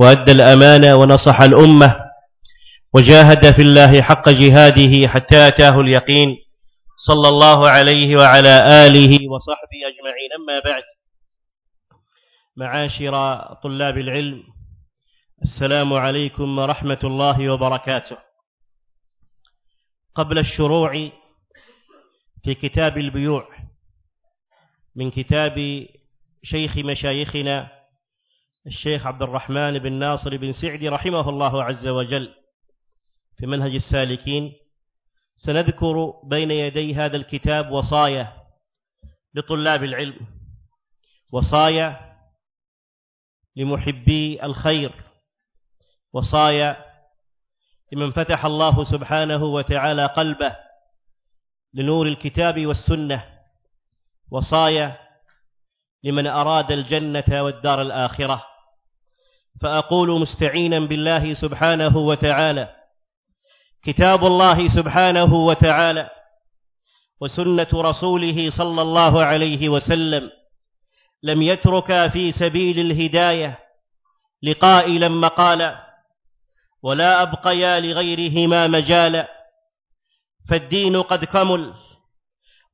وأدى الأمانة ونصح الأمة وجاهد في الله حق جهاده حتى أتاه اليقين صلى الله عليه وعلى آله وصحبه أجمعين. أما بعد معاشر طلاب العلم السلام عليكم ورحمة الله وبركاته. قبل الشروع في كتاب البيوع من كتاب شيخ مشايخنا الشيخ عبد الرحمن بن ناصر بن سعدي رحمه الله عز وجل في منهج السالكين. سنذكر بين يدي هذا الكتاب وصايا لطلاب العلم وصايا لمحبي الخير وصايا لمن فتح الله سبحانه وتعالى قلبه لنور الكتاب والسنة وصايا لمن أراد الجنة والدار الآخرة. فأقول مستعينا بالله سبحانه وتعالى. كتاب الله سبحانه وتعالى. وسنة رسوله صلى الله عليه وسلم. لم يترك في سبيل الهداية لقائلا مقالا. ولا أبقيا لغيرهما مجالا. فالدين قد كمل.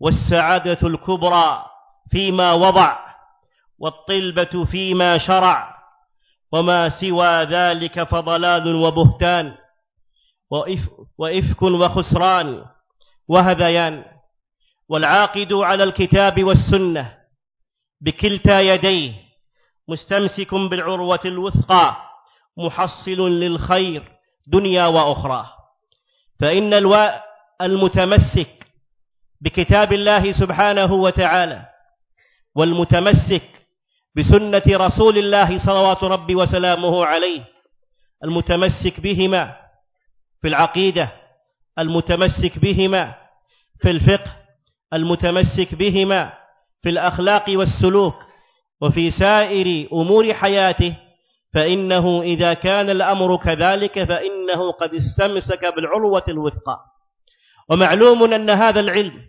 والسعادة الكبرى فيما وضع. والطلبة فيما شرع. وما سوى ذلك فضلال وبهتان. وإفك وخسران. وهذيان والعاقد على الكتاب والسنة. بكلتا يديه. مستمسك بالعروة الوثقى. محصل للخير. دنيا وأخرى. فإن الواء المتمسك. بكتاب الله سبحانه وتعالى. والمتمسك. بسنة رسول الله صلوات ربي وسلامه عليه المتمسك بهما في العقيدة المتمسك بهما في الفقه المتمسك بهما في الأخلاق والسلوك وفي سائر أمور حياته فإنه إذا كان الأمر كذلك فإنه قد استمسك بالعروة الوثقى. ومعلوم أن هذا العلم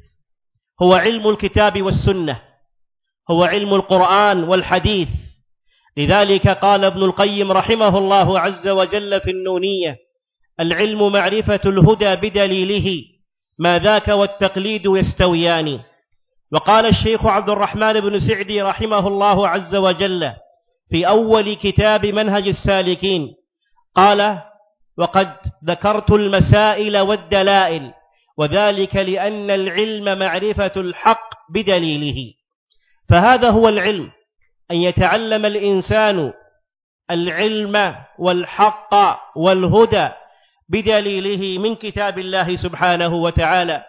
هو علم الكتاب والسنة هو علم القرآن والحديث. لذلك قال ابن القيم رحمه الله عز وجل في النونية العلم معرفة الهدى بدليله ما ذاك والتقليد يستويان. وقال الشيخ عبد الرحمن بن سعدي رحمه الله عز وجل في أول كتاب منهج السالكين قال وقد ذكرت المسائل والدلائل وذلك لأن العلم معرفة الحق بدليله. فهذا هو العلم أن يتعلم الإنسان العلم والحق والهدى بدليله من كتاب الله سبحانه وتعالى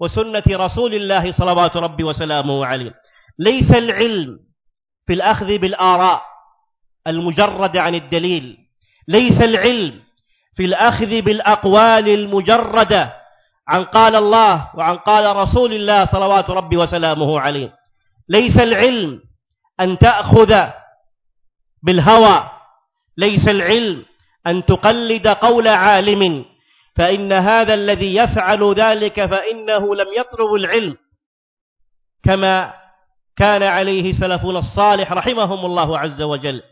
وسنة رسول الله صلوات ربي وسلامه عليه. ليس العلم في الأخذ بالآراء المجرد عن الدليل ليس العلم في الأخذ بالأقوال المجردة عن قال الله وعن قال رسول الله صلوات ربي وسلامه عليه. ليس العلم أن تأخذ بالهوى ليس العلم أن تقلد قول عالم فإن هذا الذي يفعل ذلك فإنه لم يطلب العلم كما كان عليه سلفنا الصالح رحمهم الله عز وجل.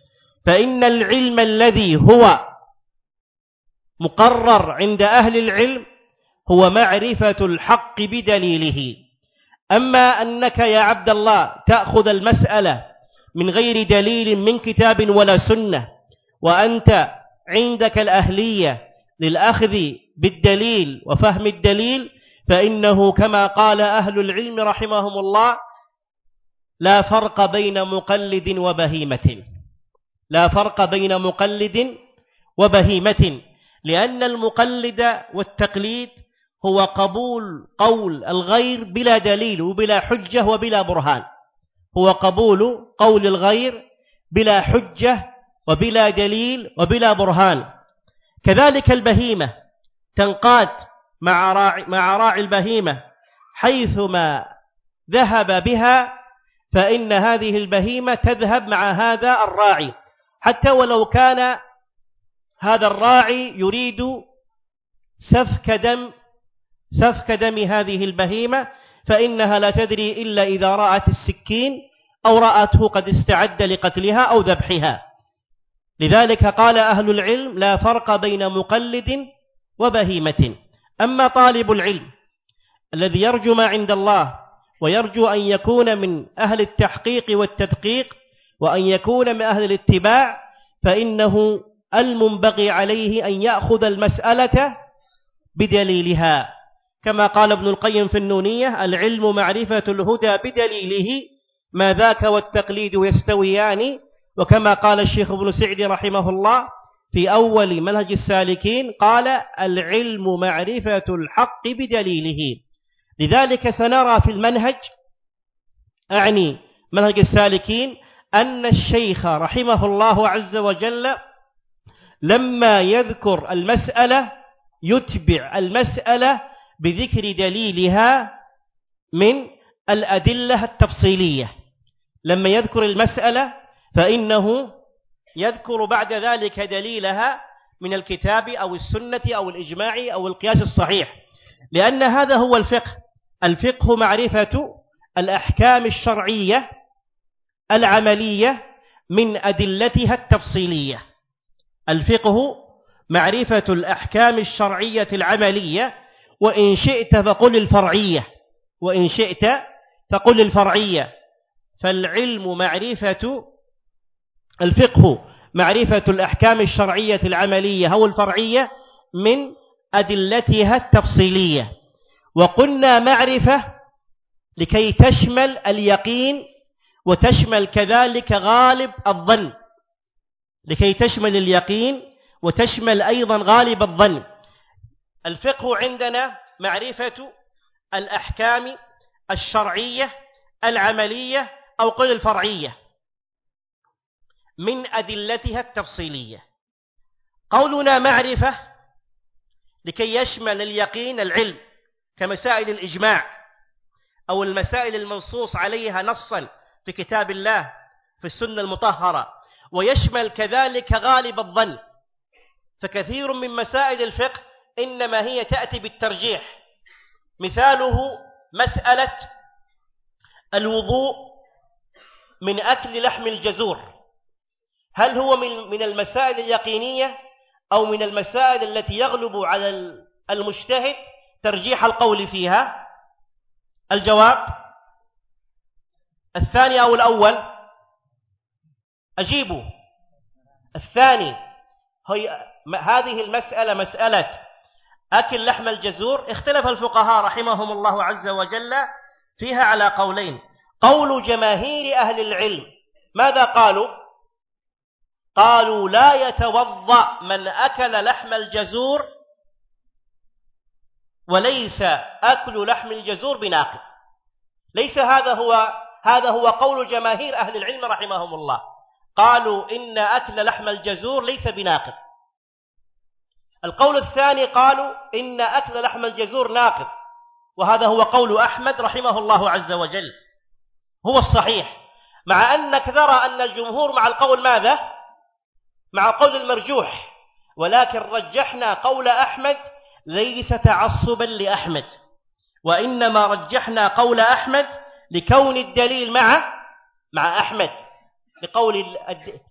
فإن العلم الذي هو مقرر عند أهل العلم هو معرفة الحق بدليله. أما أنك يا عبد الله تأخذ المسألة من غير دليل من كتاب ولا سنة وأنت عندك الأهلية للأخذ بالدليل وفهم الدليل فإنه كما قال أهل العلم رحمهم الله لا فرق بين مقلد وبهيمة. لا فرق بين مقلد وبهيمة لأن المقلد والتقليد هو قبول قول الغير بلا دليل وبلا حجة وبلا برهان. هو قبول قول الغير بلا حجة وبلا دليل وبلا برهان. كذلك البهيمة تنقاد مع راعي, مع راعي البهيمة حيثما ذهب بها فإن هذه البهيمة تذهب مع هذا الراعي. حتى ولو كان هذا الراعي يريد سفك دم سفك دم هذه البهيمة فإنها لا تدري إلا إذا رأت السكين أو رأته قد استعد لقتلها أو ذبحها. لذلك قال أهل العلم لا فرق بين مقلد وبهيمة. أما طالب العلم الذي يرجو ما عند الله ويرجو أن يكون من أهل التحقيق والتدقيق وأن يكون من أهل الاتباع فإنه المنبغي عليه أن يأخذ المسألة بدليلها. كما قال ابن القيم في النونية العلم معرفة الهدى بدليله ما ذاك والتقليد يستويان. وكما قال الشيخ ابن سعد رحمه الله في أول منهج السالكين قال العلم معرفة الحق بدليله. لذلك سنرى في المنهج أعني منهج السالكين أن الشيخ رحمه الله عز وجل لما يذكر المسألة يتبع المسألة بذكر دليلها من الأدلة التفصيلية. لما يذكر المسألة فإنه يذكر بعد ذلك دليلها من الكتاب أو السنة أو الإجماع أو القياس الصحيح. لأن هذا هو الفقه. الفقه معرفة الأحكام الشرعية العملية من أدلتها التفصيلية. الفقه معرفة الأحكام الشرعية العملية وإن شئت فقل الفرعية وإن شئت فقل الفرعية. فالعلم معرفة الفقه معرفة الأحكام الشرعية العملية أو الفرعية من أدلتها التفصيلية. وقلنا معرفة لكي تشمل اليقين وتشمل كذلك غالب الظن. لكي تشمل اليقين وتشمل أيضا غالب الظن. الفقه عندنا معرفة الأحكام الشرعية العملية أو قل الفرعية. من أدلتها التفصيلية. قولنا معرفة لكي يشمل اليقين العلم كمسائل الإجماع أو المسائل المنصوص عليها نصا في كتاب الله في السنة المطهرة. ويشمل كذلك غالب الظن. فكثير من مسائل الفقه إنما هي تأتي بالترجيح. مثاله مسألة الوضوء من أكل لحم الجزور. هل هو من من المسائل اليقينية أو من المسائل التي يغلب على المجتهد؟ ترجيح القول فيها. الجواب الثاني أو الأول؟ أجيبوا الثاني هي هذه المسألة مسألة أكل لحم الجزور اختلف الفقهاء رحمهم الله عز وجل فيها على قولين. قول جماهير أهل العلم ماذا قالوا؟ قالوا لا يتوضأ من أكل لحم الجزور وليس أكل لحم الجزور بناقض ليس هذا هو هذا هو قول جماهير أهل العلم رحمهم الله. قالوا إن أكل لحم الجزور ليس بناقض القول الثاني قالوا إن أكل لحم الجزور ناقض وهذا هو قول أحمد رحمه الله عز وجل. هو الصحيح مع أنك ترى أن الجمهور مع القول ماذا؟ مع قول المرجوح ولكن رجحنا قول أحمد ليس تعصبا لأحمد وإنما رجحنا قول أحمد لكون الدليل مع مع أحمد لقول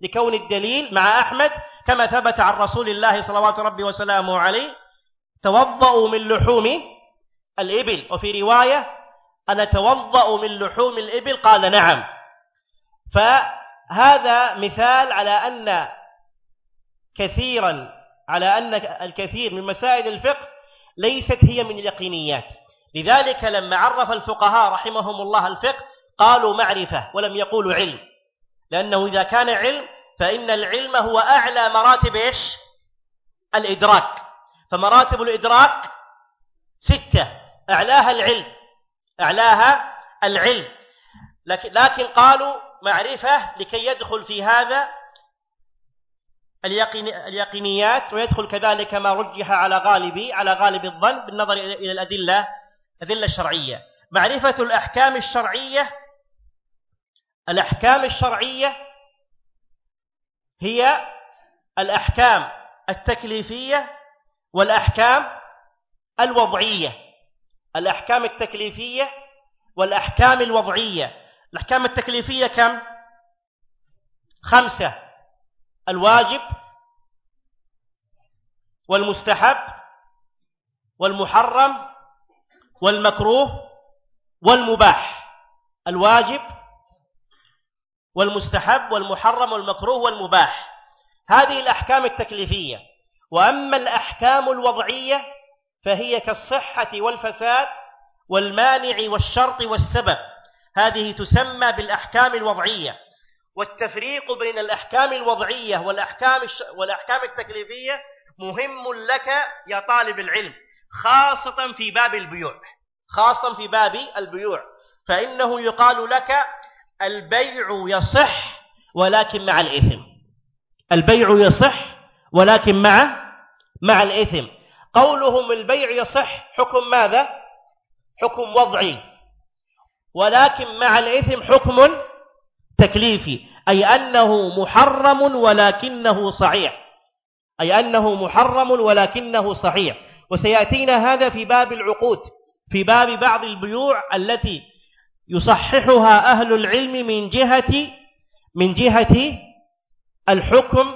لكون الدليل مع أحمد كما ثبت عن رسول الله صلوات ربي وسلامه عليه توضأوا من لحوم الإبل. وفي رواية أنا توضأ من لحوم الإبل؟ قال نعم. فهذا مثال على أن كثيرا على أن الكثير من مسائل الفقه ليست هي من اليقينيات. لذلك لما عرف الفقهاء رحمهم الله الفقه قالوا معرفة ولم يقولوا علم. لأنه إذا كان علم فإن العلم هو أعلى مراتب إيش؟ الإدراك. فمراتب الإدراك ستة. أعلاها العلم. أعلاها العلم. لكن, لكن قالوا معرفة لكي يدخل في هذا اليقينيات ويدخل كذلك ما رجح على غالب على غالب الظن بالنظر إلى الأدلة الأدلة الشرعية. معرفة الأحكام الشرعية الأحكام الشرعية هي الأحكام التكليفية والأحكام الوضعية. الأحكام التكليفية والأحكام الوضعية. الأحكام التكليفية كم؟ خمسة. الواجب والمستحب والمحرم والمكروه والمباح. الواجب والمستحب والمحرم والمكروه والمباح. هذه الأحكام التكليفية. وأما الأحكام الوضعية فهي كالصحة والفساد والمانع والشرط والسبب. هذه تسمى بالأحكام الوضعية. والتفريق بين الأحكام الوضعية والأحكام, والأحكام التكليفية مهم لك يا طالب العلم خاصة في باب البيوع. خاصة في باب البيوع. فإنه يقال لك البيع يصح ولكن مع الإثم. البيع يصح ولكن مع مع الإثم. قولهم البيع يصح حكم ماذا؟ حكم وضعي. ولكن مع الإثم حكم تكليفي. أي أنه محرم ولكنه صحيح. أي أنه محرم ولكنه صحيح. وسيأتينا هذا في باب العقود في باب بعض البيوع التي يصححها أهل العلم من جهة من جهة الحكم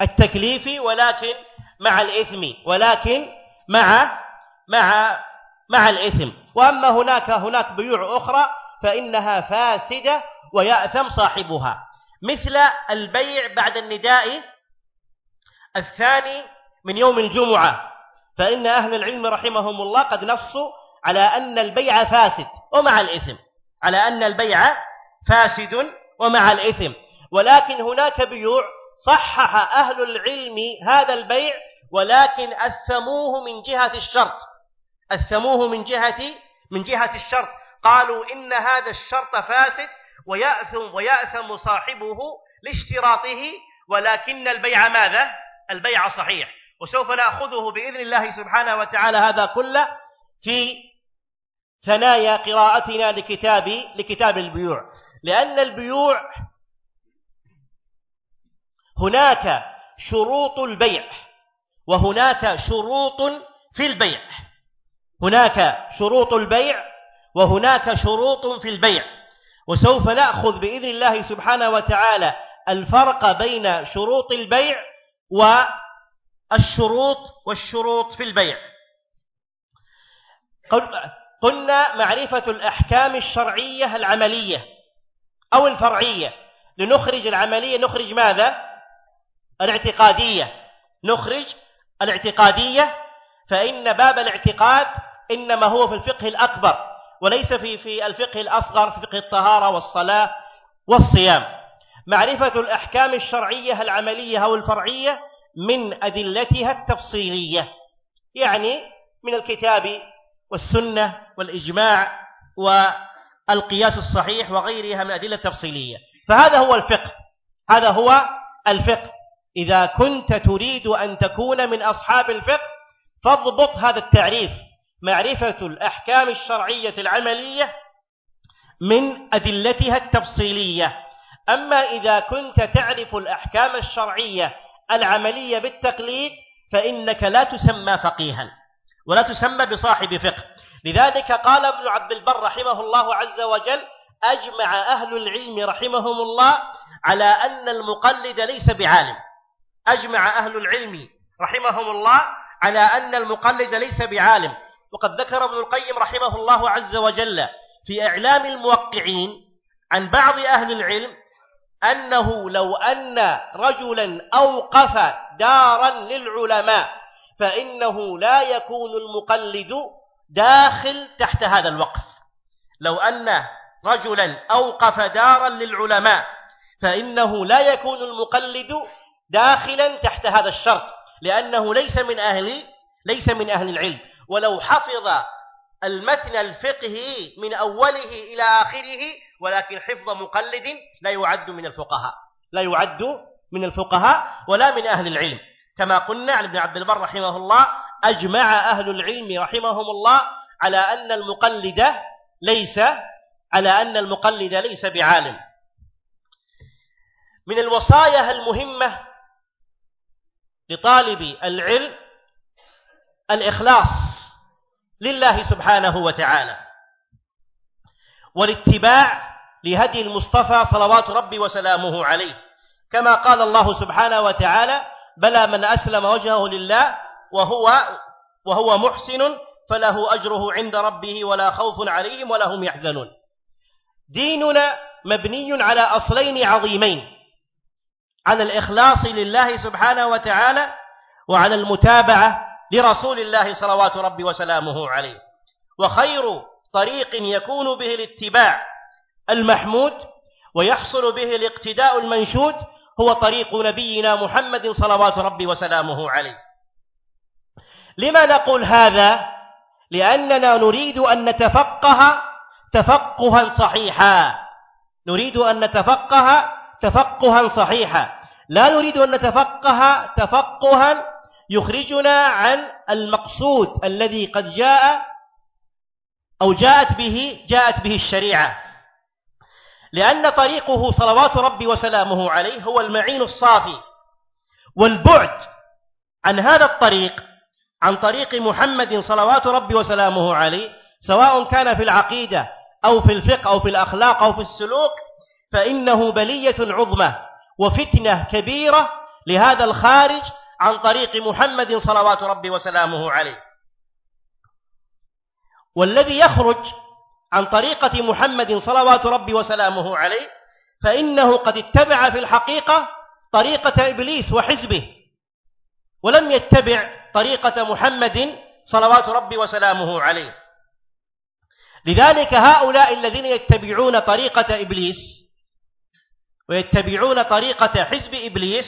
التكليفي ولكن مع الإثم ولكن مع مع مع الإثم. وأما هناك هناك بيوع أخرى فإنها فاسدة ويأثم صاحبها. مثل البيع بعد النداء الثاني من يوم الجمعة. فإن أهل العلم رحمهم الله قد نصوا على أن البيع فاسد ومع الإثم. على أن البيع فاسد ومع الإثم. ولكن هناك بيوع صحح أهل العلم هذا البيع ولكن أثموه من جهة الشرط. أثموه من جهة من جهة الشرط. قالوا إن هذا الشرط فاسد ويأثم ويأثم صاحبه لاشتراطه ولكن البيع ماذا؟ البيع صحيح. وسوف نأخذه بإذن الله سبحانه وتعالى هذا كله في ثنايا قراءتنا لكتاب لكتاب البيوع. لأن البيوع هناك شروط البيع وهناك شروط في البيع. هناك شروط البيع وهناك شروط في البيع. وسوف نأخذ بإذن الله سبحانه وتعالى الفرق بين شروط البيع والشروط والشروط في البيع. قلنا معرفة الأحكام الشرعية العملية أو الفرعية. لنخرج العملية نخرج ماذا؟ الاعتقادية. نخرج الاعتقادية فإن باب الاعتقاد إنما هو في الفقه الأكبر وليس في في الفقه الأصغر في فقه الطهارة والصلاة والصيام. معرفة الأحكام الشرعية العملية أو الفرعية من أدلتها التفصيلية يعني من الكتاب والسنة والإجماع والقياس الصحيح وغيرها من أدلة تفصيلية فهذا هو الفقه. هذا هو الفقه. إذا كنت تريد أن تكون من أصحاب الفقه فاضبط هذا التعريف. معرفة الأحكام الشرعية العملية من أدلتها التفصيلية. أما إذا كنت تعرف الأحكام الشرعية العملية بالتقليد فإنك لا تسمى فقيها ولا تسمى بصاحب فقه. لذلك قال ابن عبد البر رحمه الله عز وجل أجمع أهل العلم رحمهم الله على أن المقلد ليس بعالم. أجمع أهل العلم رحمهم الله على أن المقلد ليس بعالم. وقد ذكر ابن القيم رحمه الله عز وجل في إعلام الموقعين عن بعض أهل العلم أنه لو أن رجلا أوقف دارا للعلماء فإنه لا يكون المقلد داخل تحت هذا الوقف. لو أن رجلا أوقف دارا للعلماء فإنه لا يكون المقلد داخلا تحت هذا الشرط لأنه ليس من أهل ليس من أهل العلم. ولو حفظ المتن الفقهي من أوله إلى آخره ولكن حفظ مقلد لا يعد من الفقهاء. لا يعد من الفقهاء ولا من أهل العلم. كما قلنا عن ابن عبد البر رحمه الله أجمع أهل العلم رحمهم الله على أن المقلد ليس على أن المقلد ليس بعالم. من الوصايا المهمة لطالب العلم الإخلاص لله سبحانه وتعالى والاتباع لهدي المصطفى صلوات ربي وسلامه عليه. كما قال الله سبحانه وتعالى بلى من أسلم وجهه لله وهو وهو محسن فله أجره عند ربه ولا خوف عليهم ولا هم يحزنون. ديننا مبني على أصلين عظيمين على الإخلاص لله سبحانه وتعالى وعلى المتابعة لرسول الله صلوات ربي وسلامه عليه. وخير طريق يكون به الاتباع المحمود ويحصل به الاقتداء المنشود هو طريق نبينا محمد صلوات ربي وسلامه عليه. لما نقول هذا؟ لأننا نريد أن نتفقه تفقها صحيحا. نريد أن نتفقه تفقها صحيحا. لا نريد أن نتفقه تفقها يخرجنا عن المقصود الذي قد جاء أو جاءت به جاءت به الشريعة. لأن طريقه صلوات ربي وسلامه عليه هو المعين الصافي والبعد عن هذا الطريق عن طريق محمد صلوات ربي وسلامه عليه سواء كان في العقيدة أو في الفقه أو في الأخلاق أو في السلوك فإنه بلية عظمى وفتنة كبيرة لهذا الخارج عن طريق محمد صلوات ربي وسلامه عليه. والذي يخرج عن طريقة محمد صلوات ربي وسلامه عليه فإنه قد اتبع في الحقيقة طريقة إبليس وحزبه ولم يتبع طريقة محمد صلوات ربي وسلامه عليه. لذلك هؤلاء الذين يتبعون طريقة إبليس ويتبعون طريقة حزب إبليس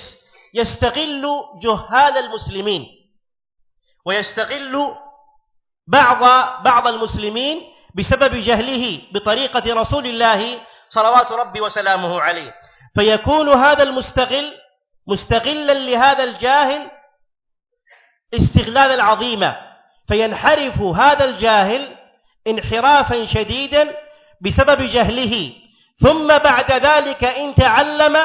يستغل جهال المسلمين ويستغل بعض بعض المسلمين بسبب جهله بطريقة رسول الله صلوات ربي وسلامه عليه. فيكون هذا المستغل مستغلا لهذا الجاهل استغلالا عظيما فينحرف هذا الجاهل انحرافا شديدا بسبب جهله. ثم بعد ذلك إن تعلم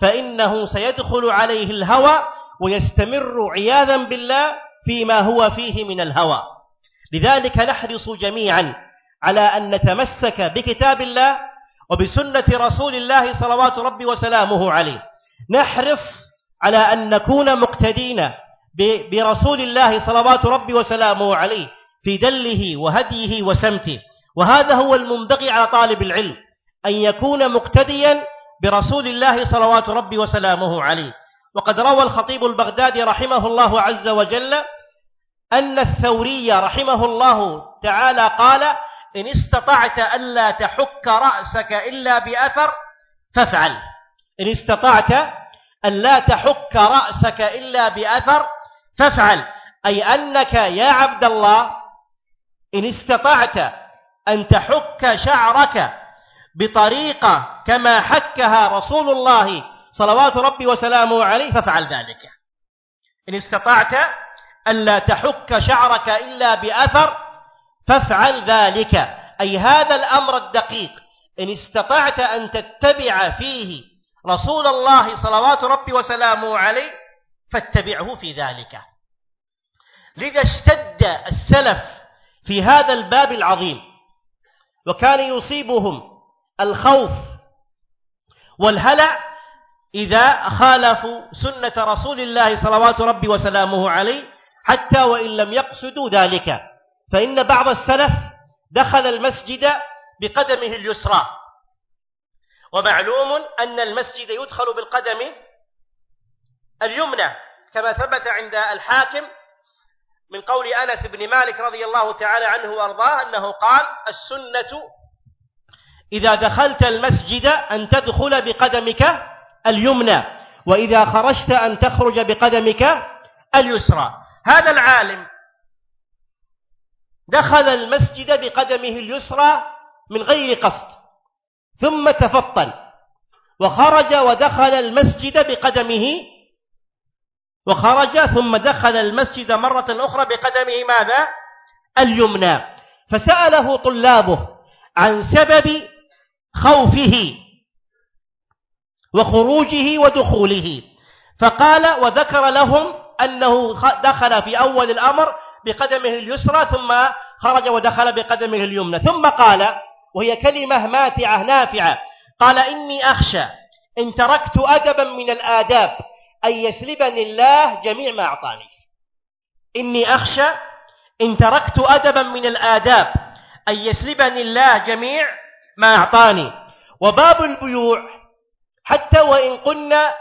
فإنه سيدخل عليه الهوى ويستمر عياذا بالله فيما هو فيه من الهوى. لذلك نحرص جميعا على أن نتمسك بكتاب الله وبسنة رسول الله صلوات ربي وسلامه عليه. نحرص على أن نكون مقتدين برسول الله صلوات ربي وسلامه عليه في دله وهديه وسمته. وهذا هو المنبغي على طالب العلم أن يكون مقتديا برسول الله صلوات ربي وسلامه عليه. وقد روى الخطيب البغدادي رحمه الله عز وجل أن الثوري رحمه الله تعالى قال إن استطعت ألا تحك رأسك إلا بأثر فافعل. إن استطعت ألا تحك رأسك إلا بأثر فافعل أي أنك يا عبد الله إن استطعت أن تحك شعرك بطريقة كما حكها رسول الله صلوات ربي وسلامه عليه فافعل ذلك. إن استطعت ألا تحك شعرك إلا بأثر فافعل ذلك. أي هذا الأمر الدقيق. إن استطعت أن تتبع فيه رسول الله صلوات ربي وسلامه عليه فاتبعه في ذلك. لذا اشتد السلف في هذا الباب العظيم وكان يصيبهم الخوف والهلع إذا خالفوا سنة رسول الله صلوات ربي وسلامه عليه حتى وإن لم يقصدوا ذلك. فإن بعض السلف دخل المسجد بقدمه اليسرى. ومعلوم أن المسجد يدخل بالقدم اليمنى كما ثبت عند الحاكم من قول أنس بن مالك رضي الله تعالى عنه وأرضاه أنه قال السنة إذا دخلت المسجد أن تدخل بقدمك اليمنى وإذا خرجت أن تخرج بقدمك اليسرى. هذا العالم دخل المسجد بقدمه اليسرى من غير قصد ثم تفطن وخرج ودخل المسجد بقدمه وخرج ثم دخل المسجد مرة أخرى بقدمه ماذا؟ اليمنى. فسأله طلابه عن سبب خوفه وخروجه ودخوله. فقال وذكر لهم أنه دخل في أول الأمر بقدمه اليسرى ثم خرج ودخل بقدمه اليمنى. ثم قال وهي كلمة ماتعة نافعة. قال إني أخشى إن تركت أدبا من الآداب. أن يسلبني الله جميع ما أعطاني. إني أخشى إن تركت أدبا من الآداب أن يسلبني الله جميع ما أعطاني. وباب البيوع. حتى وإن قلنا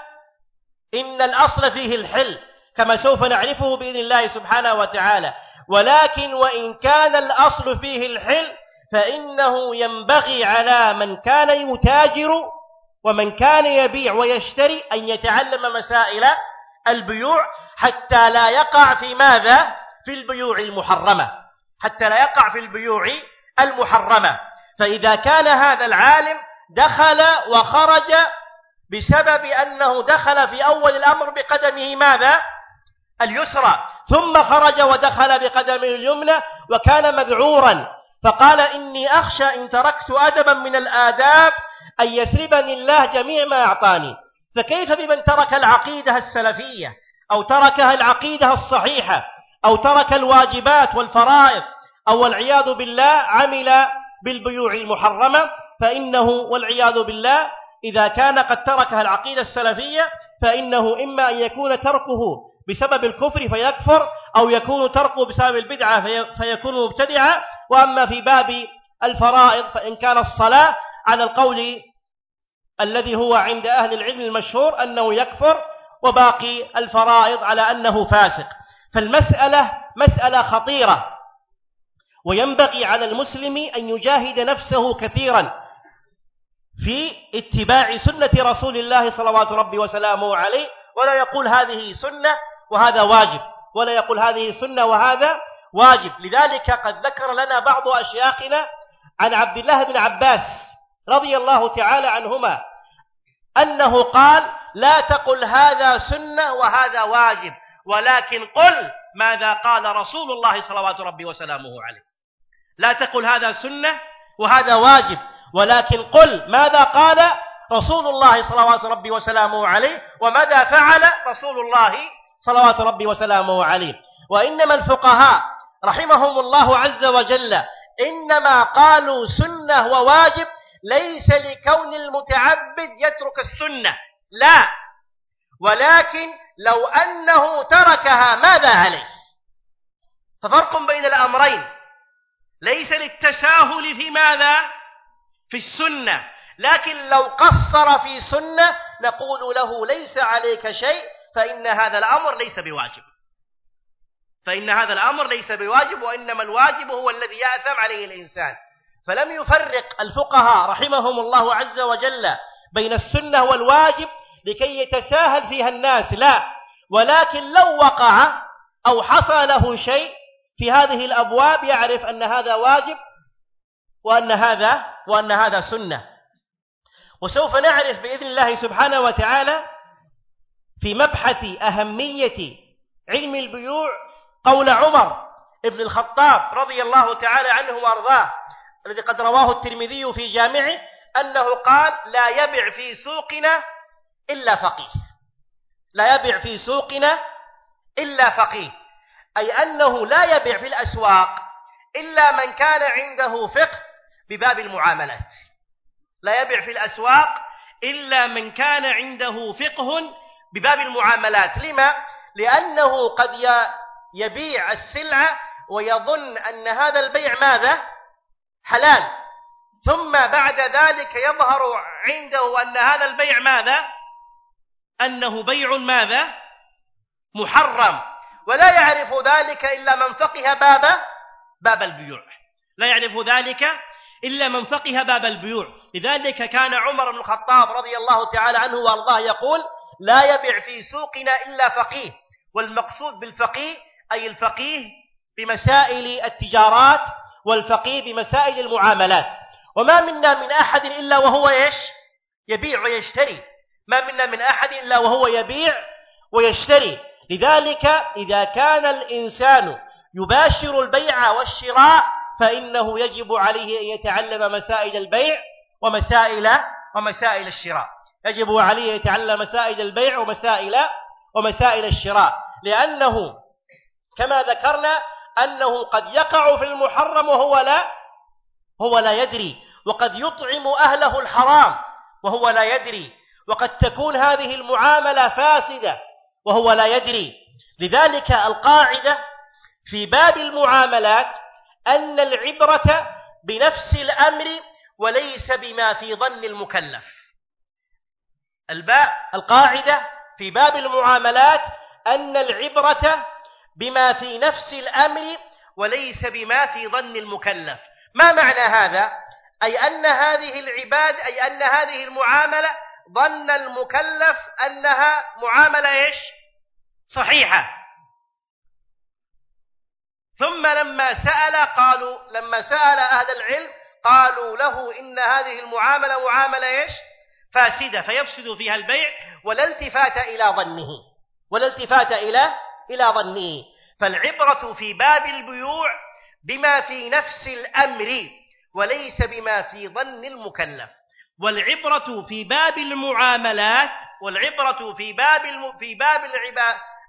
إن الأصل فيه الحل كما سوف نعرفه بإذن الله سبحانه وتعالى. ولكن وإن كان الأصل فيه الحل فإنه ينبغي على من كان يتاجر ومن كان يبيع ويشتري أن يتعلم مسائل البيوع حتى لا يقع في ماذا؟ في البيوع المحرمة حتى لا يقع في البيوع المحرمة فإذا كان هذا العالم دخل وخرج بسبب أنه دخل في أول الأمر بقدمه ماذا؟ اليسرى ثم خرج ودخل بقدمه اليمنى وكان مذعورا فقال إني أخشى إن تركت أدبا من الآداب أن يسلبني الله جميع ما أعطاني. فكيف بمن ترك العقيدة السلفية أو تركها العقيدة الصحيحة أو ترك الواجبات والفرائض أو والعياذ بالله عمل بالبيوع المحرمة فإنه والعياذ بالله إذا كان قد تركها العقيدة السلفية فإنه إما أن يكون تركه بسبب الكفر فيكفر أو يكون تركه بسبب البدعة فيكون مبتدعا وأما في باب الفرائض فإن كان الصلاة على القول الذي هو عند أهل العلم المشهور أنه يكفر وباقي الفرائض على أنه فاسق. فالمسألة مسألة خطيرة وينبغي على المسلم أن يجاهد نفسه كثيرا في اتباع سنة رسول الله صلوات ربي وسلامه عليه ولا يقول هذه سنة وهذا واجب ولا يقول هذه سنة وهذا واجب. لذلك قد ذكر لنا بعض أشياخنا عن عبد الله بن عباس رضي الله تعالى عنهما أنه قال لا تقل هذا سنة وهذا واجب ولكن قل ماذا قال رسول الله صلوات ربي وسلامه عليه. لا تقل هذا سنة وهذا واجب ولكن قل ماذا قال رسول الله صلوات ربي وسلامه عليه وماذا فعل رسول الله صلوات ربي وسلامه عليه. وإنما الفقهاء رحمهم الله عز وجل إنما قالوا سنة وواجب ليس لكون المتعبد يترك السنة لا. ولكن لو أنه تركها ماذا عليه؟ ففرق بين الأمرين. ليس للتساهل في ماذا؟ في السنة. لكن لو قصر في سنة نقول له ليس عليك شيء فإن هذا الأمر ليس بواجب. فإن هذا الأمر ليس بواجب وإنما الواجب هو الذي يأثم عليه الإنسان. فلم يفرق الفقهاء رحمهم الله عز وجل بين السنة والواجب لكي يتساهل فيها الناس لا. ولكن لو وقع أو حصل له شيء في هذه الأبواب يعرف أن هذا واجب وأن هذا وأن هذا سنة. وسوف نعرف بإذن الله سبحانه وتعالى في مبحث أهمية علم البيوع قول عمر ابن الخطاب رضي الله تعالى عنه وأرضاه الذي قد رواه الترمذي في جامعه أنه قال لا يبع في سوقنا إلا فقيه لا يبع في سوقنا إلا فقيه أي أنه لا يبع في الأسواق إلا من كان عنده فقه بباب المعاملات لا يبع في الأسواق إلا من كان عنده فقه بباب المعاملات لما؟ لأنه قد يبيع السلعة ويظن أن هذا البيع ماذا؟ حلال. ثم بعد ذلك يظهر عنده أن هذا البيع ماذا؟ أنه بيع ماذا؟ محرم. ولا يعرف ذلك إلا من فقه باب باب البيوع. لا يعرف ذلك إلا من فقه باب البيوع. لذلك كان عمر بن الخطاب رضي الله تعالى عنه وأرضاه يقول لا يبع في سوقنا إلا فقيه. والمقصود بالفقيه أي الفقيه بمسائل التجارات والفقيه بمسائل المعاملات. وما منا من أحد إلا وهو إيش؟ يبيع ويشتري. ما منا من أحد إلا وهو يبيع ويشتري. لذلك إذا كان الإنسان يباشر البيع والشراء فإنه يجب عليه أن يتعلم مسائل البيع ومسائل ومسائل الشراء. يجب عليه أن يتعلم مسائل البيع ومسائل ومسائل الشراء. لأنه كما ذكرنا أنه قد يقع في المحرم وهو لا هو لا يدري وقد يطعم أهله الحرام وهو لا يدري وقد تكون هذه المعاملة فاسدة وهو لا يدري. لذلك القاعدة في باب المعاملات أن العبرة بنفس الأمر وليس بما في ظن المكلف. الباء القاعدة في باب المعاملات أن العبرة بما في نفس الأمر وليس بما في ظن المكلف ما معنى هذا؟ أي أن هذه العباد أي أن هذه المعاملة ظن المكلف أنها معاملة إيش؟ صحيحة ثم لما سأل قالوا لما سأل أهل العلم قالوا له إن هذه المعاملة معاملة إيش فاسدة فيفسد فيها البيع ولا التفات إلى ظنه ولا التفات إلى إلى ظنه فالعبرة في باب البيوع بما في نفس الأمر وليس بما في ظن المكلف. والعبرة في باب المعاملات والعبرة في باب الم... في باب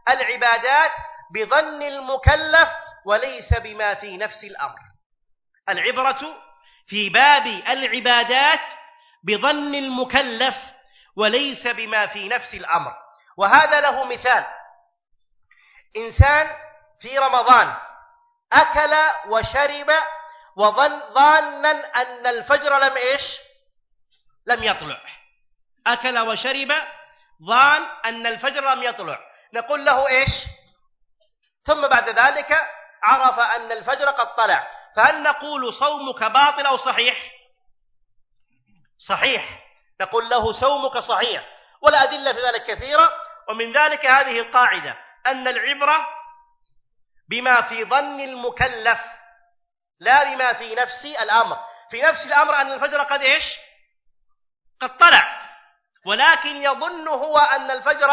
العبادات بظن المكلف وليس بما في نفس الأمر. العبرة في باب العبادات بظن المكلف وليس بما في نفس الأمر. وهذا له مثال. إنسان في رمضان أكل وشرب وظن ظانا أن الفجر لم إيش؟ لم يطلع. أكل وشرب ظان أن الفجر لم يطلع. نقول له إيش؟ ثم بعد ذلك عرف أن الفجر قد طلع. فهل نقول صومك باطل أو صحيح؟ صحيح. نقول له صومك صحيح. ولا أدلة في ذلك كثيرة. ومن ذلك هذه القاعدة. أن العبرة بما في ظن المكلف لا بما في نفس الأمر. في نفس الأمر أن الفجر قد إيش؟ قد طلع. ولكن يظن هو أن الفجر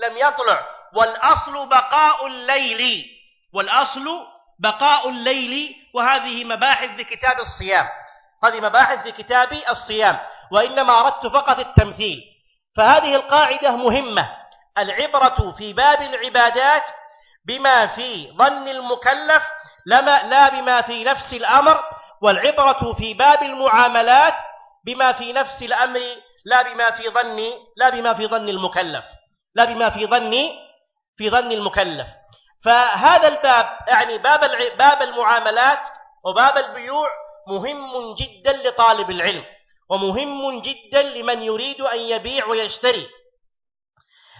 لم يطلع. والأصل بقاء الليل والأصل بقاء الليل وهذه مباحث في كتاب الصيام. هذه مباحث في كتاب الصيام وإنما أردت فقط التمثيل. فهذه القاعدة مهمة. العبرة في باب العبادات بما في ظن المكلف لما لا بما في نفس الأمر والعبرة في باب المعاملات بما في نفس الأمر لا بما في ظن لا بما في ظن المكلف لا بما في ظن في ظن المكلف. فهذا الباب يعني باب باب المعاملات وباب البيوع مهم جدا لطالب العلم ومهم جدا لمن يريد أن يبيع ويشتري.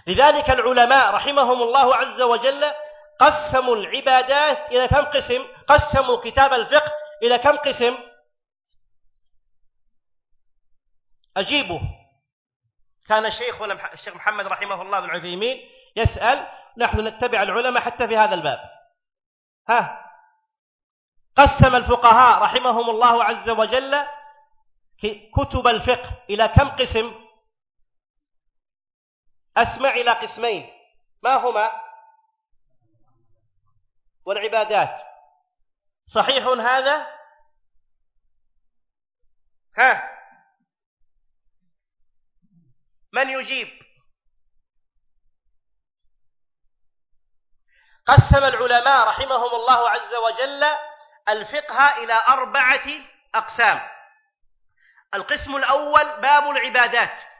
لذلك العلماء رحمهم الله عز وجل قسموا العبادات إلى كم قسم؟ قسموا كتاب الفقه إلى كم قسم؟ أجيبوا كان شيخنا الشيخ محمد رحمه الله بن عثيمين يسأل نحن نتبع العلماء حتى في هذا الباب. ها. قسم الفقهاء رحمهم الله عز وجل كتب الفقه إلى كم قسم؟ أسمع إلى قسمين. ما هما؟ والعبادات. صحيح هذا؟ ها. من يجيب؟ قسم العلماء رحمهم الله عز وجل الفقه إلى أربعة أقسام. القسم الأول باب العبادات.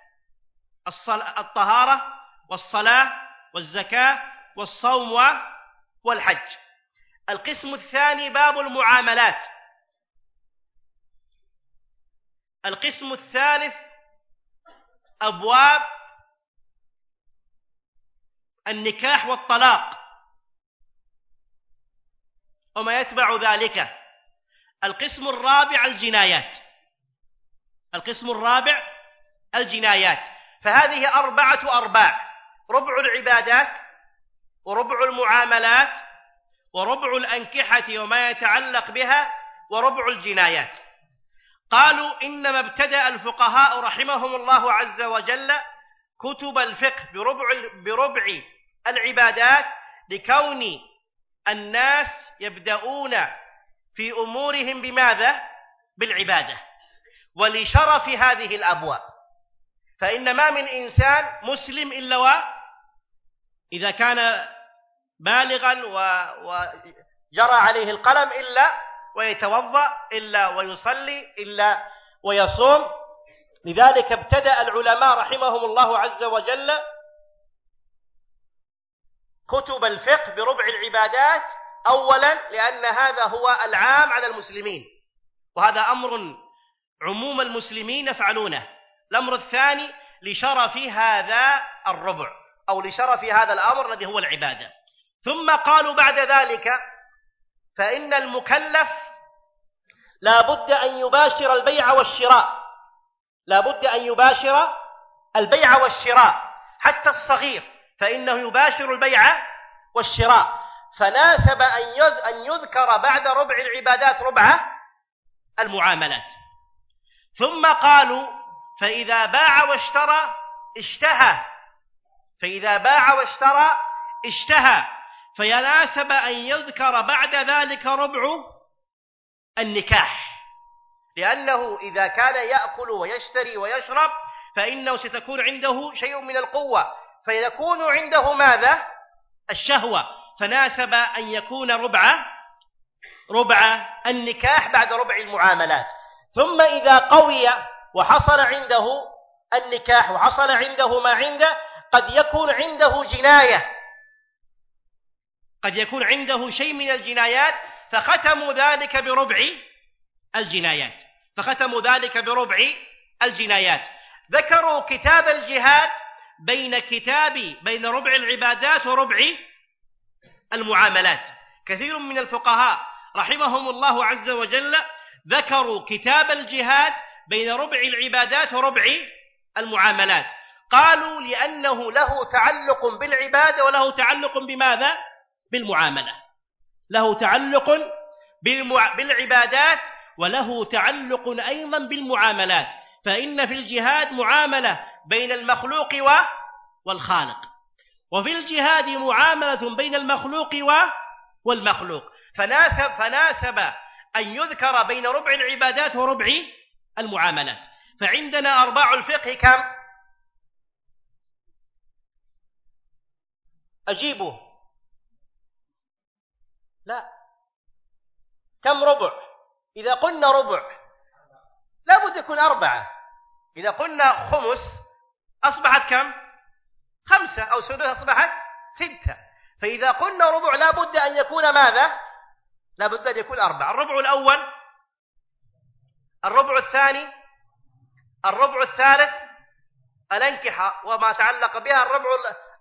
الطهارة والصلاة والزكاة والصوم والحج. القسم الثاني باب المعاملات. القسم الثالث أبواب النكاح والطلاق. وما يتبع ذلك. القسم الرابع الجنايات. القسم الرابع الجنايات. فهذه أربعة أرباع ربع العبادات وربع المعاملات وربع الأنكحة وما يتعلق بها وربع الجنايات. قالوا إنما ابتدأ الفقهاء رحمهم الله عز وجل كتب الفقه بربع, بربع العبادات لكون الناس يبدأون في أمورهم بماذا؟ بالعبادة. ولشرف هذه الأبواب. فإن ما من إنسان مسلم إلا و إذا كان بالغا وجرى عليه القلم إلا ويتوضأ إلا ويصلي إلا ويصوم. لذلك ابتدأ العلماء رحمهم الله عز وجل كتب الفقه بربع العبادات. أولا لأن هذا هو العام على المسلمين وهذا أمر عموم المسلمين يفعلونه. الأمر الثاني لشرف هذا الربع أو لشرف هذا الأمر الذي هو العبادة. ثم قالوا بعد ذلك فإن المكلف لا بد أن يباشر البيع والشراء. لا بد أن يباشر البيع والشراء حتى الصغير فإنه يباشر البيع والشراء. فناسب أن يذكر بعد ربع العبادات ربع المعاملات. ثم قالوا فإذا باع واشترى اشتهى. فإذا باع واشترى اشتهى. فيناسب أن يذكر بعد ذلك ربع النكاح. لأنه إذا كان يأكل ويشتري ويشرب فإنه ستكون عنده شيء من القوة. فيكون عنده ماذا؟ الشهوة. فناسب أن يكون ربع ربع النكاح بعد ربع المعاملات. ثم إذا قوي وحصل عنده النكاح وحصل عنده ما عنده قد يكون عنده جناية. قد يكون عنده شيء من الجنايات فختموا ذلك بربع الجنايات. فختموا ذلك بربع الجنايات. ذكروا كتاب الجهاد بين كتاب بين ربع العبادات وربع المعاملات. كثير من الفقهاء رحمهم الله عز وجل ذكروا كتاب الجهاد بين ربع العبادات وربع المعاملات. قالوا لأنه له تعلق بالعبادة وله تعلق بماذا؟ بالمعاملة. له تعلق بالعبادات وله تعلق أيضا بالمعاملات. فإن في الجهاد معاملة بين المخلوق والخالق. وفي الجهاد معاملة بين المخلوق والمخلوق. فناسب, فناسب أن يذكر بين ربع العبادات وربع المعاملات. فعندنا أرباع الفقه كم؟ أجيبه. لا. كم ربع؟ إذا قلنا ربع لابد يكون أربعة. إذا قلنا خمس أصبحت كم؟ خمسة أو سدس أصبحت ستة. فإذا قلنا ربع لابد أن يكون ماذا؟ لابد أن يكون أربعة. الربع الأول الربع الثاني الربع الثالث الأنكحة وما تعلق بها الربع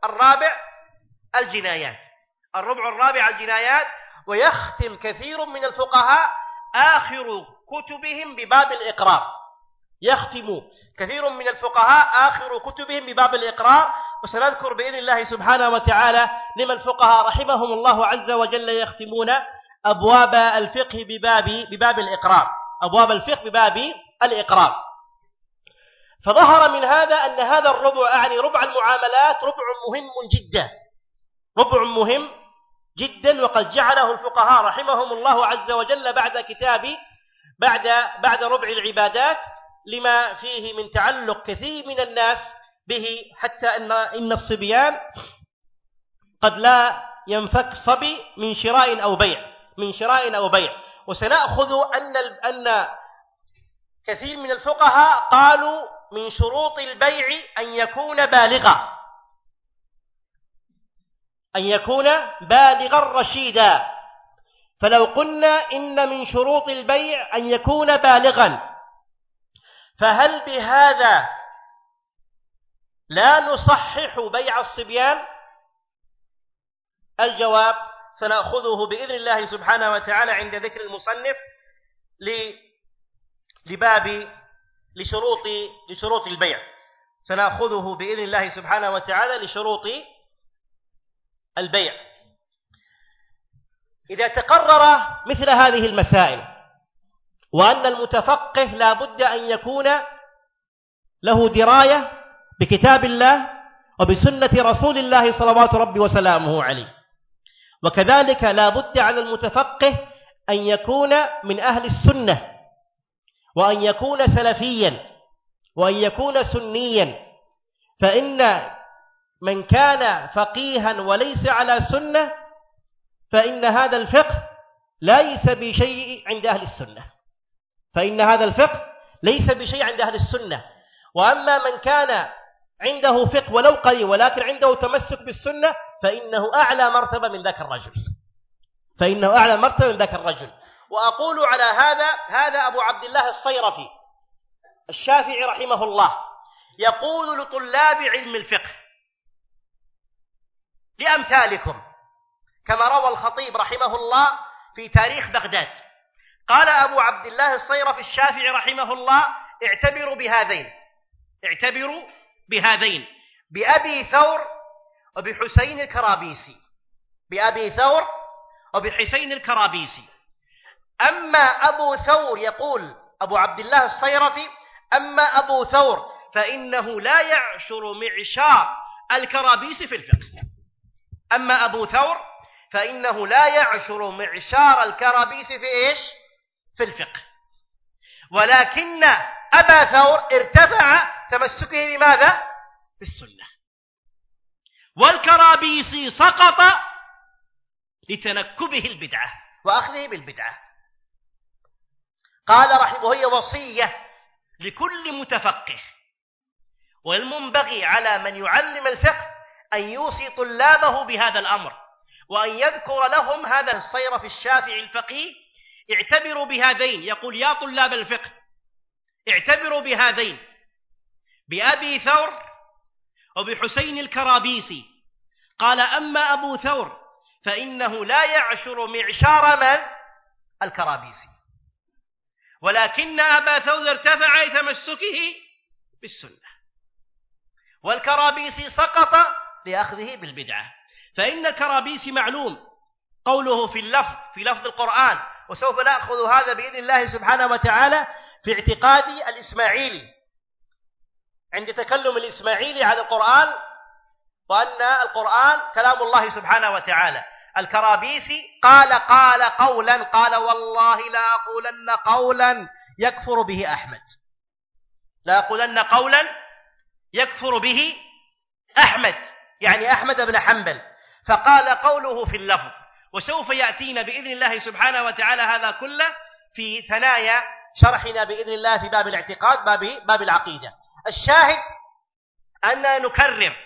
الرابع الجنايات. الربع الرابع الجنايات ويختم كثير من الفقهاء آخر كتبهم بباب الإقرار. يختم كثير من الفقهاء آخر كتبهم بباب الإقرار. وسنذكر بإذن الله سبحانه وتعالى لما الفقهاء رحمهم الله عز وجل يختمون أبواب الفقه بباب بباب الإقرار. أبواب الفقه بباب الإقرار. فظهر من هذا أن هذا الربع أعني ربع المعاملات ربع مهم جدا. ربع مهم جدا وقد جعله الفقهاء رحمهم الله عز وجل بعد كتاب بعد بعد ربع العبادات لما فيه من تعلق كثير من الناس به حتى أن إن الصبيان قد لا ينفك صبي من شراء أو بيع من شراء أو بيع. وسنأخذ أن أن كثير من الفقهاء قالوا من شروط البيع أن يكون بالغا. أن يكون بالغا رشيدا فلو قلنا إن من شروط البيع أن يكون بالغا. فهل بهذا لا نصحح بيع الصبيان؟ الجواب سنأخذه بإذن الله سبحانه وتعالى عند ذكر المصنف لباب لشروط لشروط البيع. سنأخذه بإذن الله سبحانه وتعالى لشروط البيع. إذا تقرر مثل هذه المسائل وأن المتفق المتفقه لا بد أن يكون له دراية بكتاب الله وبسنة رسول الله صلوات ربي وسلامه عليه. وكذلك لا بد على المتفقه أن يكون من أهل السنة وأن يكون سلفيا وأن يكون سنيا. فإن من كان فقيها وليس على سنة فإن هذا الفقه ليس بشيء عند أهل السنة. فإن هذا الفقه ليس بشيء عند أهل السنة. وأما من كان عنده فقه ولو قليل ولكن عنده تمسك بالسنة فإنه أعلى مرتبة من ذاك الرجل. فإنه أعلى مرتبة من ذاك الرجل. وأقول على هذا هذا أبو عبد الله الصيرفي الشافعي رحمه الله يقول لطلاب علم الفقه لأمثالكم كما روى الخطيب رحمه الله في تاريخ بغداد. قال أبو عبد الله الصيرفي الشافعي رحمه الله اعتبروا بهذين. اعتبروا بهذين بأبي ثور وبحسين الكرابيسي. بأبي ثور وبحسين الكرابيسي. أما أبو ثور يقول أبو عبد الله الصيرفي أما أبو ثور فإنه لا يعشر معشار الكرابيس في الفقه. أما أبو ثور فإنه لا يعشر معشار الكرابيس في إيش؟ في الفقه. ولكن أبا ثور ارتفع تمسكه بماذا؟ بالسنة. والكرابيسي سقط لتنكبه البدعة وأخذه بالبدعة. قال رحمه وهي وصية لكل متفقه. والمنبغي على من يعلم الفقه أن يوصي طلابه بهذا الأمر وأن يذكر لهم هذا الصير في الشافعي الفقيه. اعتبروا بهذين. يقول يا طلاب الفقه اعتبروا بهذين بأبي ثور وبحسين الكرابيسي. قال أما أبو ثور فإنه لا يعشر معشار من؟ الكرابيسي. ولكن أبا ثور ارتفع لتمسكه بالسنة. والكرابيسي سقط لأخذه بالبدعة. فإن الكرابيسي معلوم قوله في اللفظ في لفظ القرآن وسوف نأخذ هذا بإذن الله سبحانه وتعالى في اعتقاد الإسماعيلي. عند تكلم الإسماعيلي عن القرآن وأن القرآن كلام الله سبحانه وتعالى. الكرابيسي قال قال قولا قال والله لا أقولن قولا يكفر به أحمد. لا أقولن قولا يكفر به أحمد. يعني أحمد بن حنبل. فقال قوله في اللفظ وسوف يأتينا بإذن الله سبحانه وتعالى هذا كله في ثنايا شرحنا بإذن الله في باب الاعتقاد باب, باب العقيدة. الشاهد أننا نكرر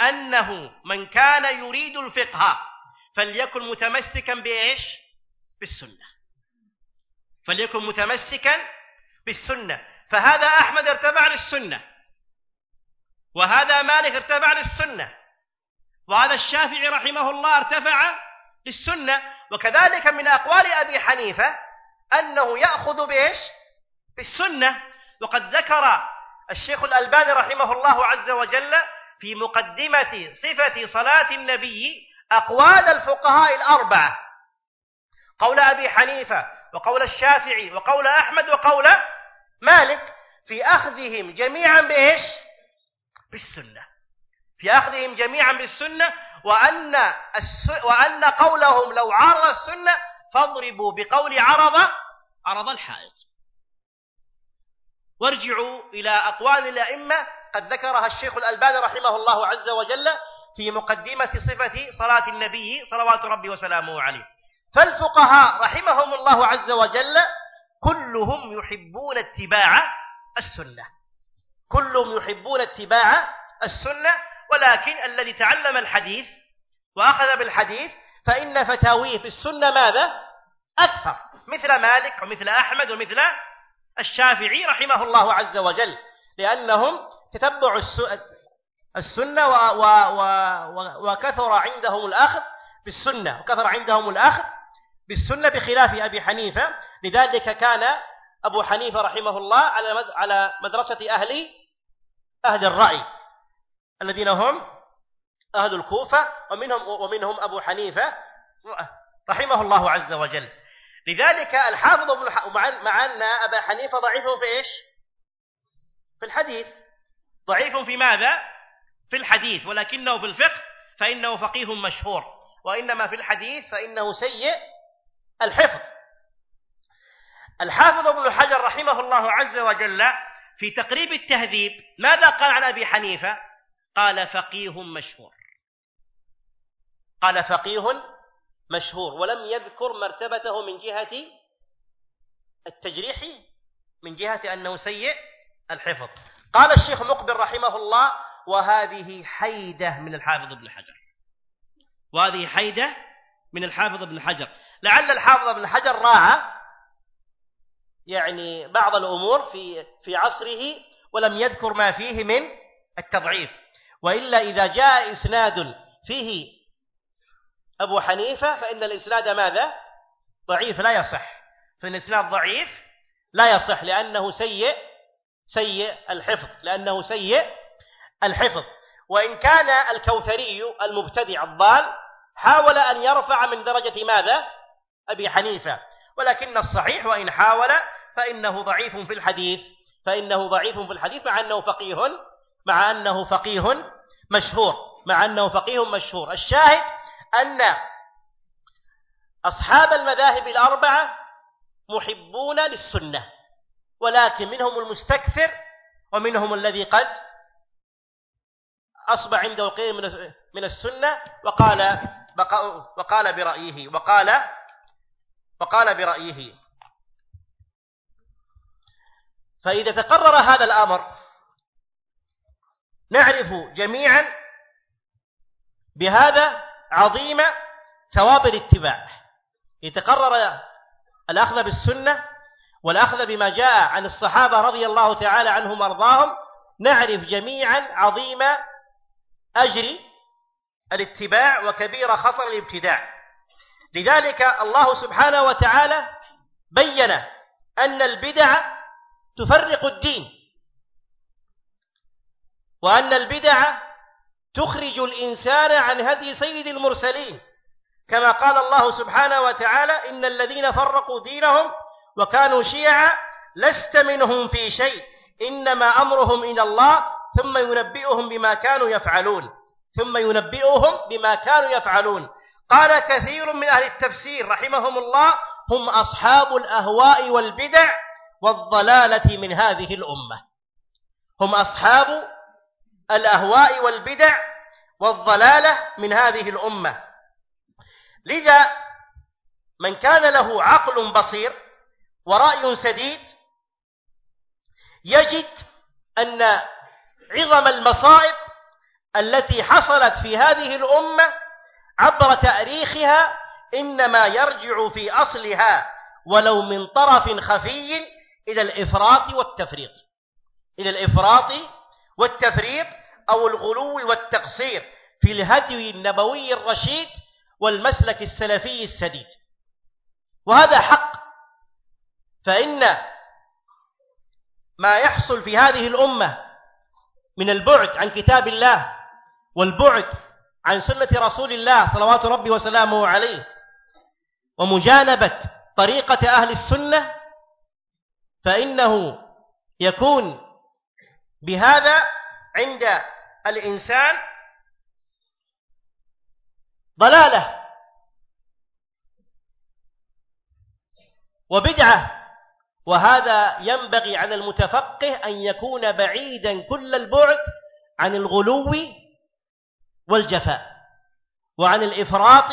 أنه من كان يريد الفقه فليكن متمسكا بإيش؟ بالسنة. فليكن متمسكا بالسنة. فهذا أحمد ارتفع للسنة. وهذا مالك ارتفع للسنة. وهذا الشافعي رحمه الله ارتفع للسنة. وكذلك من أقوال أبي حنيفة أنه يأخذ بإيش؟ بالسنة وقد ذكر الشيخ الألباني رحمه الله عز وجل في مقدمة صفة صلاة النبي أقوال الفقهاء الأربعة. قول أبي حنيفة وقول الشافعي وقول أحمد وقول مالك في أخذهم جميعا بإيش؟ بالسنة. في أخذهم جميعا بالسنة وأن. وأن قولهم لو عرض السنة فاضربوا بقول عرض عرض الحائط. وارجعوا إلى أقوال الأئمة قد ذكرها الشيخ الألباني رحمه الله عز وجل في مقدمة صفة صلاة النبي صلوات ربي وسلامه عليه. فالفقهاء رحمهم الله عز وجل كلهم يحبون اتباع السنة. كلهم يحبون اتباع السنة ولكن الذي تعلم الحديث وأخذ بالحديث فإن فتاويه في السنة ماذا؟ أكثر مثل مالك ومثل أحمد ومثل الشافعي رحمه الله عز وجل لأنهم تتبعوا السنة وكثر عندهم الأخذ بالسنة وكثر عندهم الأخذ بالسنة بخلاف أبي حنيفة لذلك كان أبو حنيفة رحمه الله على على مدرسة أهل أهل الرأي الذين هم أهل الكوفة ومنهم ومنهم أبو حنيفة رحمه الله عز وجل. لذلك الحافظ ابن مع أن أبا حنيفة ضعيف في إيش؟ في الحديث. ضعيف في ماذا؟ في الحديث ولكنه في الفقه فإنه فقيه مشهور وإنما في الحديث فإنه سيء الحفظ. الحافظ ابن حجر رحمه الله عز وجل في تقريب التهذيب ماذا قال عن أبي حنيفة؟ قال فقيه مشهور. قال فقيه مشهور ولم يذكر مرتبته من جهة التجريح من جهة أنه سيء الحفظ. قال الشيخ مقبل رحمه الله وهذه حيدة من الحافظ ابن حجر. وهذه حيدة من الحافظ ابن حجر. لعل الحافظ ابن حجر راعى يعني بعض الأمور في في عصره ولم يذكر ما فيه من التضعيف. وإلا إذا جاء إسناد فيه أبو حنيفة فإن الإسناد ماذا؟ ضعيف لا يصح. فإن الإسناد ضعيف لا يصح لأنه سيء سيء الحفظ لأنه سيء الحفظ. وإن كان الكوثري المبتدع الضال حاول أن يرفع من درجة ماذا؟ أبي حنيفة. ولكن الصحيح وإن حاول فإنه ضعيف في الحديث. فإنه ضعيف في الحديث مع أنه فقيه مع أنه فقيه مشهور مع أنه فقيه مشهور. الشاهد أن أصحاب المذاهب الأربعة محبون للسنة ولكن منهم المستكثر ومنهم الذي قد أصبح عنده قيل من السنة وقال وقال برأيه وقال وقال برأيه. فإذا تقرر هذا الأمر نعرف جميعا بهذا عظيم ثواب الاتباع. يتقرر الأخذ بالسنة والأخذ بما جاء عن الصحابة رضي الله تعالى عنهم وأرضاهم. نعرف جميعا عظيم أجر الاتباع وكبير خطر الابتداع. لذلك الله سبحانه وتعالى بين أن البدع تفرق الدين وأن البدع تخرج الإنسان عن هدي سيد المرسلين. كما قال الله سبحانه وتعالى إن الذين فرقوا دينهم وكانوا شيعا لست منهم في شيء. إنما أمرهم إلى الله ثم ينبئهم بما كانوا يفعلون. ثم ينبئهم بما كانوا يفعلون. قال كثير من أهل التفسير رحمهم الله هم أصحاب الأهواء والبدع والضلالة من هذه الأمة. هم أصحاب الأهواء والبدع والضلالة من هذه الأمة. لذا من كان له عقل بصير ورأي سديد يجد أن عظم المصائب التي حصلت في هذه الأمة عبر تاريخها إنما يرجع في أصلها ولو من طرف خفي إلى الإفراط والتفريط. إلى الإفراط والتفريط أو الغلو والتقصير في الهدي النبوي الرشيد والمسلك السلفي السديد. وهذا حق فإن ما يحصل في هذه الأمة من البعد عن كتاب الله والبعد عن سنة رسول الله صلوات ربي وسلامه عليه ومجانبة طريقة أهل السنة فإنه يكون بهذا عند الإنسان ضلالة وبدعة وهذا ينبغي على المتفقه أن يكون بعيدا كل البعد عن الغلو والجفاء وعن الإفراط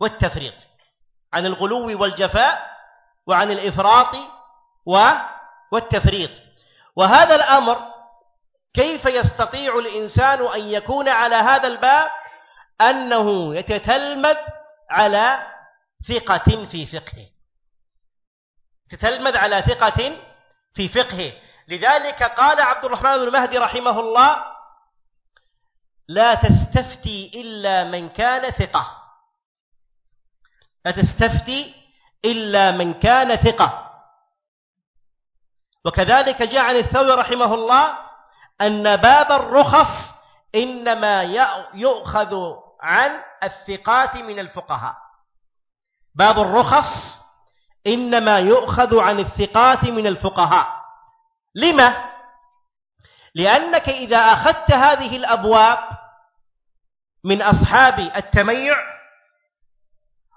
والتفريط عن الغلو والجفاء وعن الإفراط والتفريط. وهذا الأمر كيف يستطيع الإنسان أن يكون على هذا الباب؟ أنه يتتلمذ على ثقة في فقهه. تتلمذ على ثقة في فقهه. لذلك قال عبد الرحمن بن مهدي رحمه الله لا تستفتي إلا من كان ثقة. لا تستفتي إلا من كان ثقة. وكذلك جاء عن الثوري رحمه الله أن باب الرخص إنما يؤخذ عن الثقات من الفقهاء. باب الرخص إنما يؤخذ عن الثقات من الفقهاء. لما؟ لأنك إذا أخذت هذه الأبواب من أصحاب التميع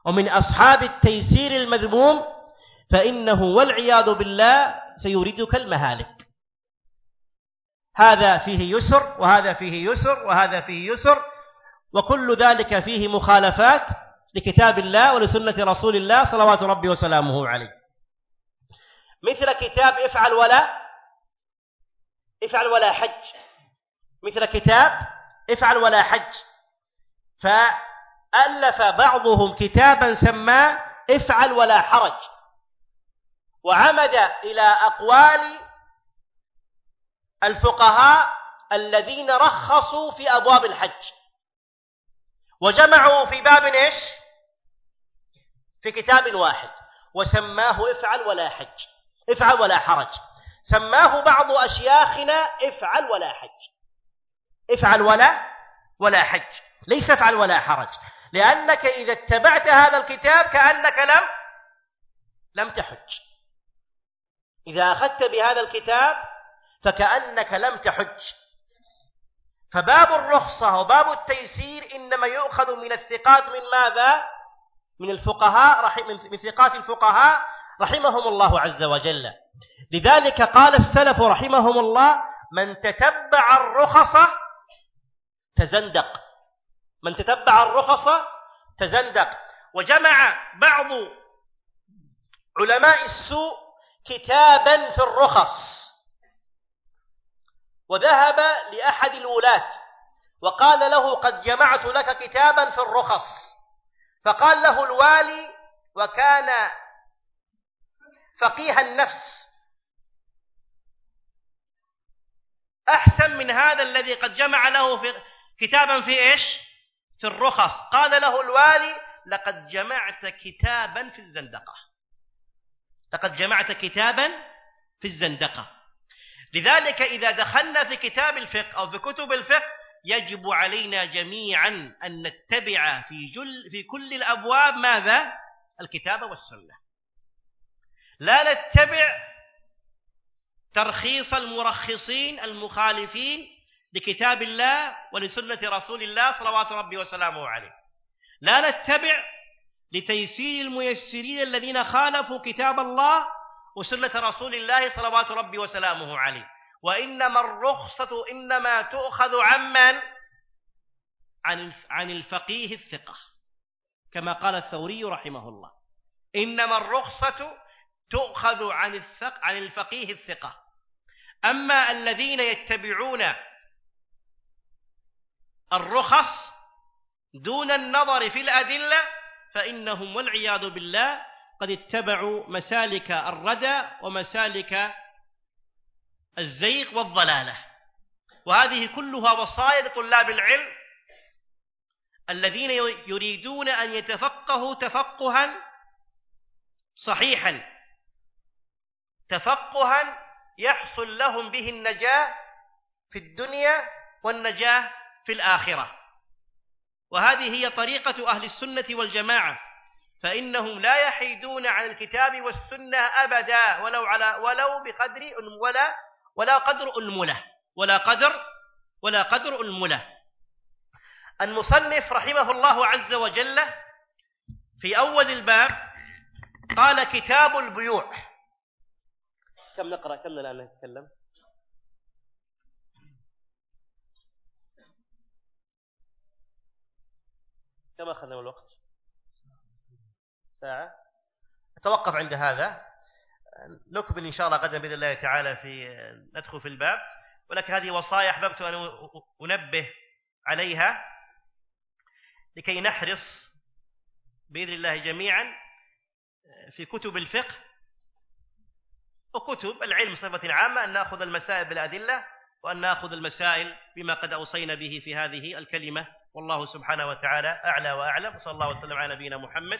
ومن أصحاب التيسير المذموم فإنه والعياذ بالله سيريدك المهالك. هذا فيه يسر وهذا فيه يسر وهذا فيه يسر وكل ذلك فيه مخالفات لكتاب الله ولسنة رسول الله صلوات ربي وسلامه عليه. مثل كتاب افعل ولا افعل ولا حج. مثل كتاب افعل ولا حج. فألف بعضهم كتابا سماه افعل ولا حرج. وعمد إلى أقوال الفقهاء الذين رخصوا في أبواب الحج. وجمعوا في باب إيش؟ في كتاب واحد. وسماه افعل ولا حج. افعل ولا حرج. سماه بعض أشياخنا افعل ولا حج. افعل ولا ولا حج. ليس افعل ولا حرج. لأنك إذا اتبعت هذا الكتاب كأنك لم لم تحج. إذا أخذت بهذا الكتاب فكأنك لم تحج. فباب الرخصة وباب التيسير إنما يؤخذ من الثقات من ماذا؟ من الفقهاء من ثقات الفقهاء رحمهم الله عز وجل. لذلك قال السلف رحمهم الله من تتبع الرخص تزندق. من تتبع الرخص تزندق. وجمع بعض علماء السوء كتابا في الرخص. وذهب لأحد الولاة وقال له قد جمعت لك كتابا في الرخص. فقال له الوالي وكان فقيه النفس. أحسن من هذا الذي قد جمع له في كتابا في إيش؟ في الرخص. قال له الوالي لقد جمعت كتابا في الزندقة. لقد جمعت كتابا في الزندقة. لذلك إذا دخلنا في كتاب الفقه أو في كتب الفقه يجب علينا جميعا أن نتبع في, جل في كل الأبواب ماذا؟ الكتاب والسنة لا نتبع ترخيص المرخصين المخالفين لكتاب الله ولسنة رسول الله صلوات ربي وسلامه عليه لا نتبع لتيسير الميسرين الذين خالفوا كتاب الله وسنة رسول الله صلوات ربي وسلامه عليه. وإنما الرخصة إنما تؤخذ عمن عن عن الفقيه الثقة. كما قال الثوري رحمه الله. إنما الرخصة تؤخذ عن الثق عن الفقيه الثقة. أما الذين يتبعون الرخص دون النظر في الأدلة فإنهم والعياذ بالله قد اتبعوا مسالك الردى ومسالك الزيغ والضلالة. وهذه كلها وصايا لطلاب العلم الذين يريدون أن يتفقهوا تفقها صحيحا. تفقها يحصل لهم به النجاة في الدنيا والنجاة في الآخرة. وهذه هي طريقة أهل السنة والجماعة. فإنهم لا يحيدون عن الكتاب والسنة أبدا ولو على ولو بقدر ولا ولا قدر الملة ولا قدر ولا قدر الملة المصنف رحمه الله عز وجل في أول الباب قال كتاب البيوع. كم نقرأ؟ كم الآن نتكلم؟ كم أخذنا الوقت؟ ساعة. أتوقف عند هذا. نكمل إن شاء الله غدا بإذن الله تعالى في ندخل في الباب. ولكن هذه وصايا أحببت أن أنبه عليها لكي نحرص بإذن الله جميعا في كتب الفقه وكتب العلم بصفة عامة أن نأخذ المسائل بالأدلة وأن نأخذ المسائل بما قد أوصينا به في هذه الكلمة. والله سبحانه وتعالى أعلى وأعلم. وصلى الله وسلم على نبينا محمد.